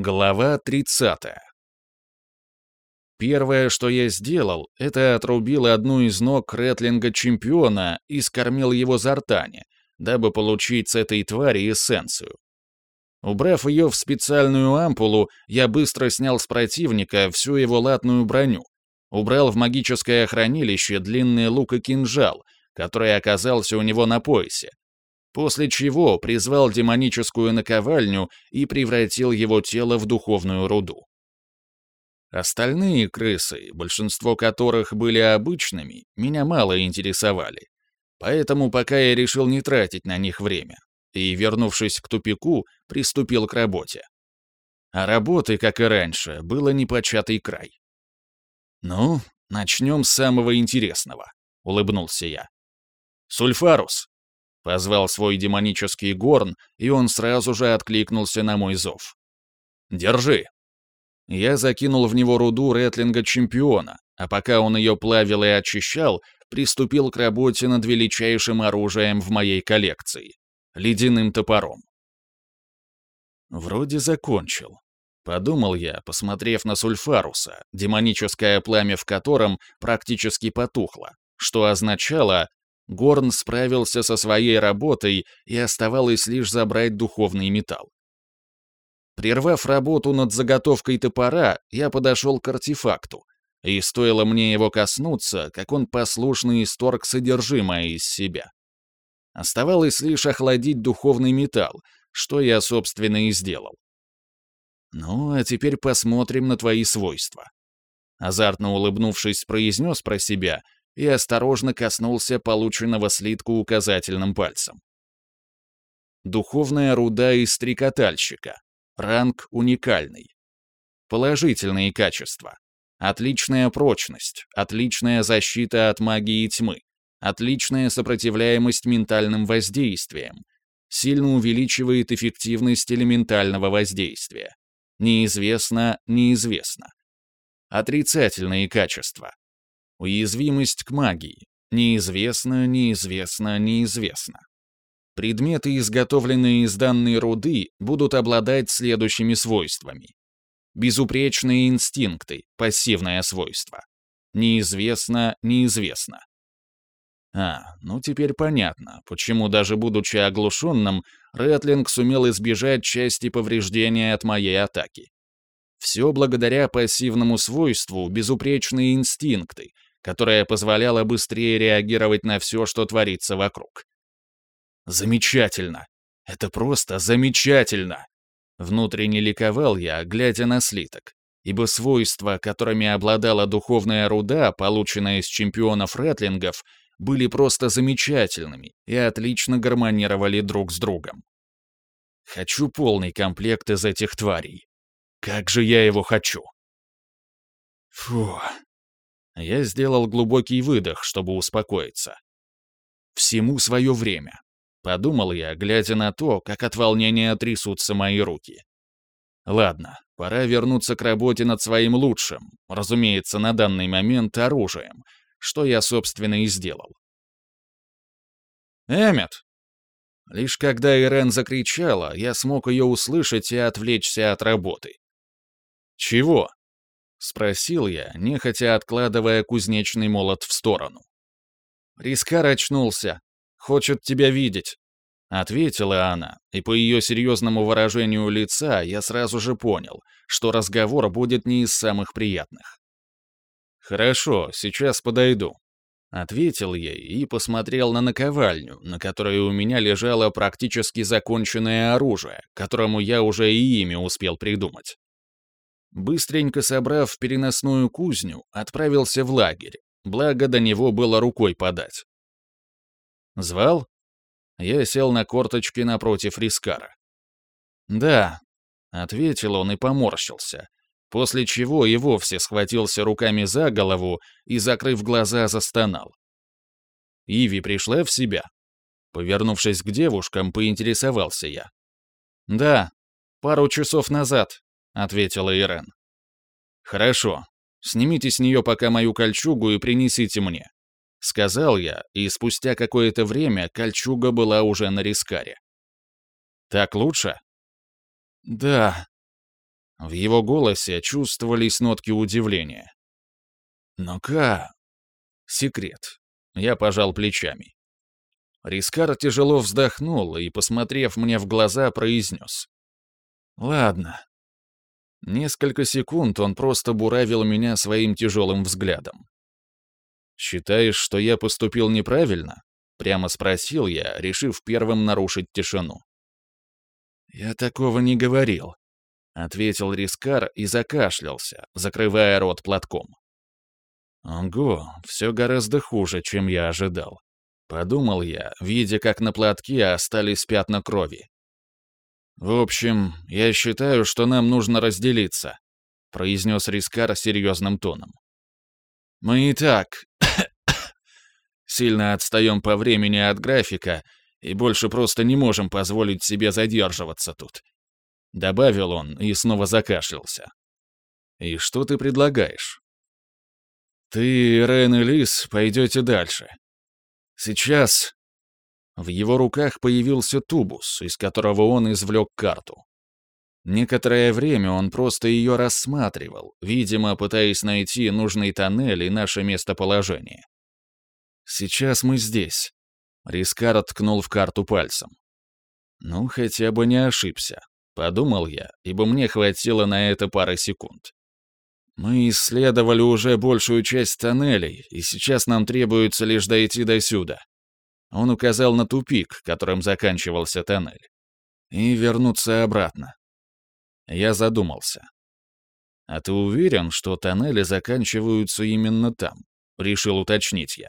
Глава 30. Первое, что я сделал, это отрубил одну из ног ретлинга-чемпиона и скормил его зартане, дабы получить с этой твари эссенцию. Убрав ее в специальную ампулу, я быстро снял с противника всю его латную броню, убрал в магическое хранилище длинный лук и кинжал, который оказался у него на поясе, после чего призвал демоническую наковальню и превратил его тело в духовную руду. Остальные крысы, большинство которых были обычными, меня мало интересовали. Поэтому пока я решил не тратить на них время. И, вернувшись к тупику, приступил к работе. А работы, как и раньше, было непочатый край. «Ну, начнем с самого интересного», — улыбнулся я. «Сульфарус!» — позвал свой демонический горн, и он сразу же откликнулся на мой зов. «Держи!» Я закинул в него руду ретлинга-чемпиона, а пока он ее плавил и очищал, приступил к работе над величайшим оружием в моей коллекции — ледяным топором. Вроде закончил. Подумал я, посмотрев на Сульфаруса, демоническое пламя в котором практически потухло, что означало, Горн справился со своей работой и оставалось лишь забрать духовный металл. Прервав работу над заготовкой топора, я подошел к артефакту, и стоило мне его коснуться, как он послушно исторг содержимое из себя. Оставалось лишь охладить духовный металл, что я, собственно, и сделал. Ну, а теперь посмотрим на твои свойства. Азартно улыбнувшись, произнес про себя и осторожно коснулся полученного слитка указательным пальцем. Духовная руда из трикотальщика. Ранг уникальный. Положительные качества. Отличная прочность, отличная защита от магии тьмы, отличная сопротивляемость ментальным воздействиям, сильно увеличивает эффективность элементального воздействия. Неизвестно, неизвестно. Отрицательные качества. Уязвимость к магии. Неизвестно, неизвестно, неизвестно. Предметы, изготовленные из данной руды, будут обладать следующими свойствами. Безупречные инстинкты, пассивное свойство. Неизвестно, неизвестно. А, ну теперь понятно, почему даже будучи оглушенным, Рэтлинг сумел избежать части повреждения от моей атаки. Все благодаря пассивному свойству безупречные инстинкты, которое позволяло быстрее реагировать на все, что творится вокруг. Замечательно! Это просто замечательно! Внутренне ликовал я, глядя на слиток, ибо свойства, которыми обладала духовная руда, полученная из чемпионов ретлингов, были просто замечательными и отлично гармонировали друг с другом. Хочу полный комплект из этих тварей. Как же я его хочу! Фу. Я сделал глубокий выдох, чтобы успокоиться. Всему свое время. Подумал я, глядя на то, как от волнения трясутся мои руки. Ладно, пора вернуться к работе над своим лучшим, разумеется, на данный момент оружием, что я, собственно, и сделал. «Эммет!» Лишь когда Ирен закричала, я смог ее услышать и отвлечься от работы. «Чего?» — спросил я, нехотя откладывая кузнечный молот в сторону. Рискар очнулся, Хочет тебя видеть», — ответила она, и по ее серьезному выражению лица я сразу же понял, что разговор будет не из самых приятных. «Хорошо, сейчас подойду», — ответил ей и посмотрел на наковальню, на которой у меня лежало практически законченное оружие, которому я уже и имя успел придумать. Быстренько собрав переносную кузню, отправился в лагерь, благо до него было рукой подать. «Звал?» Я сел на корточки напротив Рискара. «Да», — ответил он и поморщился, после чего и вовсе схватился руками за голову и, закрыв глаза, застонал. Иви пришла в себя. Повернувшись к девушкам, поинтересовался я. «Да, пару часов назад», — ответила Ирен. «Хорошо. Снимите с нее пока мою кольчугу и принесите мне. — сказал я, и спустя какое-то время кольчуга была уже на рискаре. «Так лучше?» «Да». В его голосе чувствовались нотки удивления. «Ну-ка...» «Секрет». Я пожал плечами. Рискар тяжело вздохнул и, посмотрев мне в глаза, произнес. «Ладно». Несколько секунд он просто буравил меня своим тяжелым взглядом. «Считаешь, что я поступил неправильно?» — прямо спросил я, решив первым нарушить тишину. «Я такого не говорил», — ответил Рискар и закашлялся, закрывая рот платком. «Ого, все гораздо хуже, чем я ожидал», — подумал я, видя, как на платке остались пятна крови. «В общем, я считаю, что нам нужно разделиться», — произнес Рискар серьезным тоном. «Мы и так сильно отстаем по времени от графика и больше просто не можем позволить себе задерживаться тут», — добавил он и снова закашлялся. «И что ты предлагаешь?» «Ты, Рен и Лис, пойдете дальше. Сейчас в его руках появился тубус, из которого он извлек карту. Некоторое время он просто ее рассматривал, видимо, пытаясь найти нужный тоннель и наше местоположение. «Сейчас мы здесь», — Рискар ткнул в карту пальцем. «Ну, хотя бы не ошибся», — подумал я, ибо мне хватило на это пары секунд. «Мы исследовали уже большую часть тоннелей, и сейчас нам требуется лишь дойти до сюда. Он указал на тупик, которым заканчивался тоннель. И вернуться обратно. Я задумался. «А ты уверен, что тоннели заканчиваются именно там?» — решил уточнить я.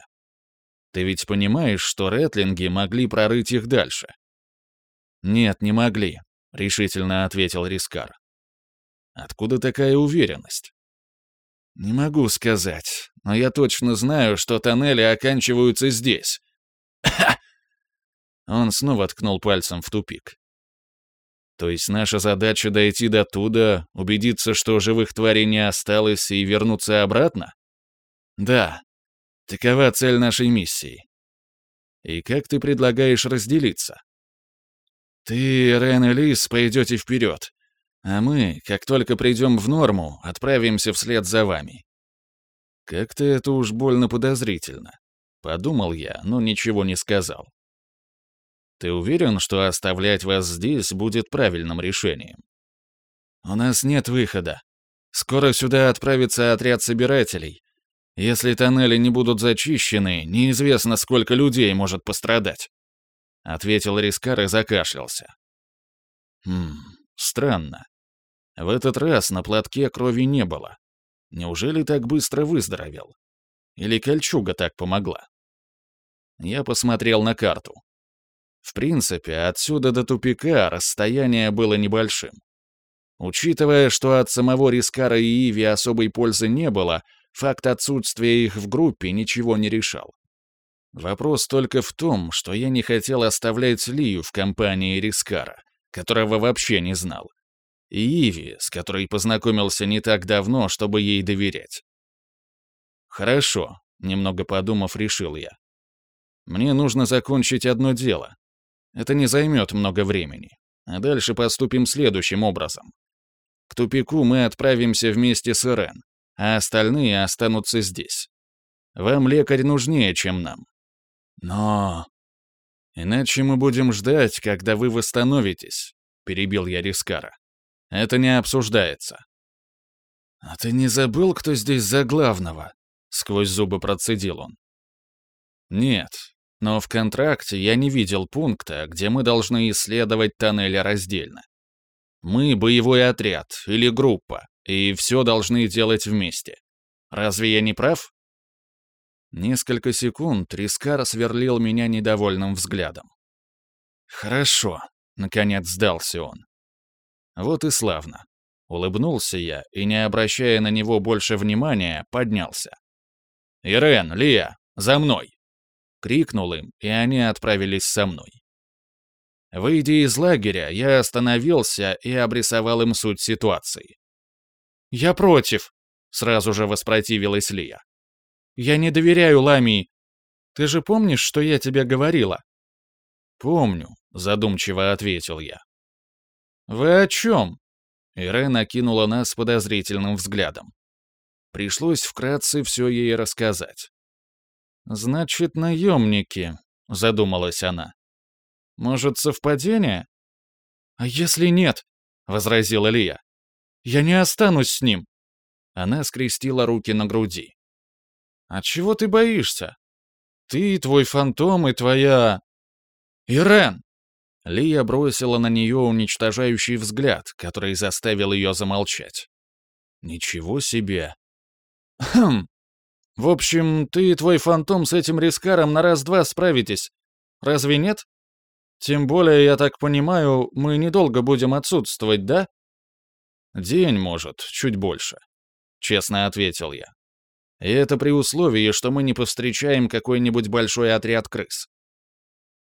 «Ты ведь понимаешь, что ретлинги могли прорыть их дальше?» «Нет, не могли», — решительно ответил Рискар. «Откуда такая уверенность?» «Не могу сказать, но я точно знаю, что тоннели оканчиваются здесь, Он снова ткнул пальцем в тупик. То есть наша задача дойти до туда, убедиться, что живых тварей не осталось, и вернуться обратно? Да. Такова цель нашей миссии. И как ты предлагаешь разделиться? Ты, Рен и Лис, пойдете вперед, а мы, как только придем в норму, отправимся вслед за вами. Как-то это уж больно подозрительно. Подумал я, но ничего не сказал. Ты уверен, что оставлять вас здесь будет правильным решением? У нас нет выхода. Скоро сюда отправится отряд собирателей. Если тоннели не будут зачищены, неизвестно, сколько людей может пострадать. Ответил Рискар и закашлялся. Хм, странно. В этот раз на платке крови не было. Неужели так быстро выздоровел? Или кольчуга так помогла? Я посмотрел на карту. В принципе, отсюда до тупика расстояние было небольшим. Учитывая, что от самого Рискара и Иви особой пользы не было, факт отсутствия их в группе ничего не решал. Вопрос только в том, что я не хотел оставлять Лию в компании Рискара, которого вообще не знал, и Иви, с которой познакомился не так давно, чтобы ей доверять. «Хорошо», — немного подумав, решил я. Мне нужно закончить одно дело. Это не займет много времени. А дальше поступим следующим образом. К тупику мы отправимся вместе с Ирен, а остальные останутся здесь. Вам лекарь нужнее, чем нам. Но... Иначе мы будем ждать, когда вы восстановитесь, перебил я Рискара. Это не обсуждается. А ты не забыл, кто здесь за главного? Сквозь зубы процедил он. Нет, но в контракте я не видел пункта, где мы должны исследовать тоннели раздельно. Мы — боевой отряд или группа, и все должны делать вместе. Разве я не прав? Несколько секунд Рискар сверлил меня недовольным взглядом. «Хорошо», — наконец сдался он. Вот и славно. Улыбнулся я и, не обращая на него больше внимания, поднялся. «Ирен, Лия, за мной!» Крикнул им, и они отправились со мной. Выйдя из лагеря, я остановился и обрисовал им суть ситуации. «Я против», — сразу же воспротивилась Лия. «Я не доверяю Ламии. Ты же помнишь, что я тебе говорила?» «Помню», — задумчиво ответил я. «Вы о чем?» Ирен окинула нас подозрительным взглядом. Пришлось вкратце все ей рассказать. «Значит, наемники», — задумалась она. «Может, совпадение?» «А если нет?» — возразила Лия. «Я не останусь с ним». Она скрестила руки на груди. «А чего ты боишься? Ты, твой фантом и твоя...» «Ирен!» Лия бросила на нее уничтожающий взгляд, который заставил ее замолчать. «Ничего себе!» «Хм! В общем, ты и твой фантом с этим рискаром на раз-два справитесь. Разве нет? Тем более, я так понимаю, мы недолго будем отсутствовать, да?» «День, может, чуть больше», — честно ответил я. «И это при условии, что мы не повстречаем какой-нибудь большой отряд крыс».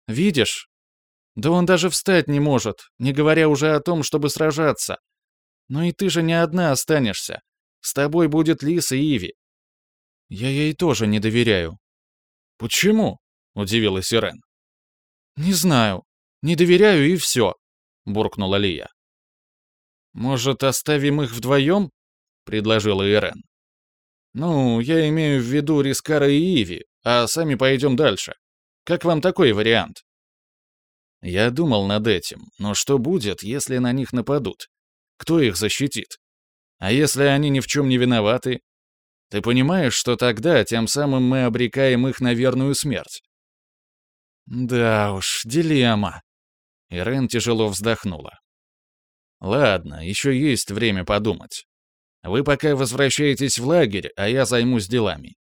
«Видишь, да он даже встать не может, не говоря уже о том, чтобы сражаться. Но и ты же не одна останешься. С тобой будет Лис и Иви. Я ей тоже не доверяю. Почему? Удивилась Ирен. Не знаю. Не доверяю и все, буркнула Лия. Может, оставим их вдвоем? предложила Ирен. Ну, я имею в виду Рискара и Иви, а сами пойдем дальше. Как вам такой вариант? Я думал над этим, но что будет, если на них нападут? Кто их защитит? А если они ни в чем не виноваты? Ты понимаешь, что тогда тем самым мы обрекаем их на верную смерть? Да уж, дилемма. Ирен тяжело вздохнула. Ладно, еще есть время подумать. Вы пока возвращаетесь в лагерь, а я займусь делами.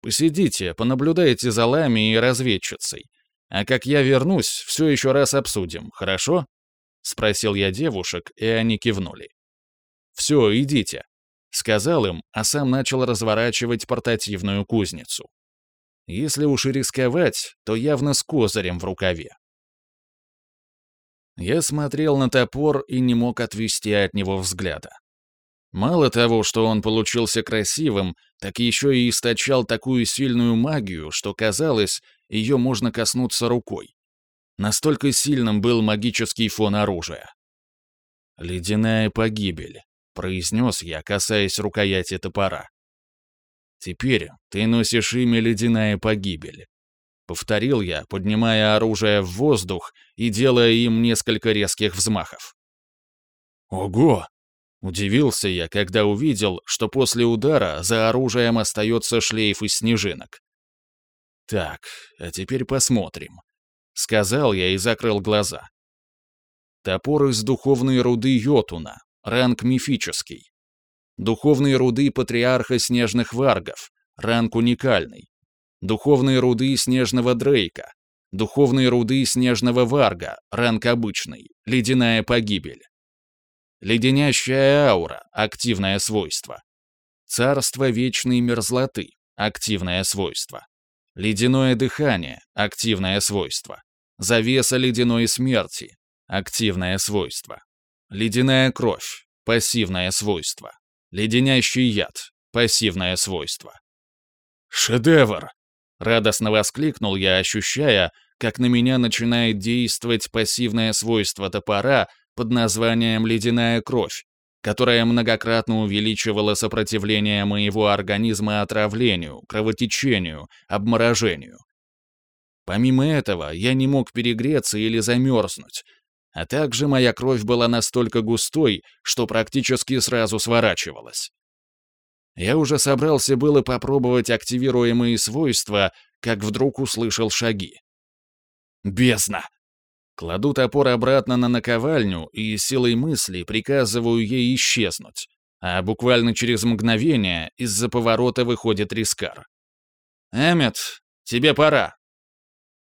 Посидите, понаблюдайте за Лами и разведчицей. А как я вернусь, все еще раз обсудим, хорошо?» — спросил я девушек, и они кивнули. «Все, идите», — сказал им, а сам начал разворачивать портативную кузницу. Если уж и рисковать, то явно с козырем в рукаве. Я смотрел на топор и не мог отвести от него взгляда. Мало того, что он получился красивым, так еще и источал такую сильную магию, что казалось, ее можно коснуться рукой. Настолько сильным был магический фон оружия. «Ледяная погибель», — произнес я, касаясь рукояти топора. «Теперь ты носишь имя Ледяная погибель», — повторил я, поднимая оружие в воздух и делая им несколько резких взмахов. «Ого!» — удивился я, когда увидел, что после удара за оружием остается шлейф из снежинок. «Так, а теперь посмотрим», — сказал я и закрыл глаза. Топор из духовной руды Йотуна, ранг мифический. Духовные руды патриарха снежных варгов, ранг уникальный. Духовные руды снежного Дрейка. Духовные руды снежного варга, ранг обычный, ледяная погибель. Леденящая аура, активное свойство. Царство вечной мерзлоты, активное свойство. Ледяное дыхание – активное свойство. Завеса ледяной смерти – активное свойство. Ледяная кровь – пассивное свойство. Леденящий яд – пассивное свойство. «Шедевр!» — радостно воскликнул я, ощущая, как на меня начинает действовать пассивное свойство топора под названием «ледяная кровь», которая многократно увеличивала сопротивление моего организма отравлению, кровотечению, обморожению. Помимо этого, я не мог перегреться или замерзнуть, а также моя кровь была настолько густой, что практически сразу сворачивалась. Я уже собрался было попробовать активируемые свойства, как вдруг услышал шаги. «Бездна!» Кладу топор обратно на наковальню и силой мысли приказываю ей исчезнуть, а буквально через мгновение из-за поворота выходит Рискар. «Эммет, тебе пора!»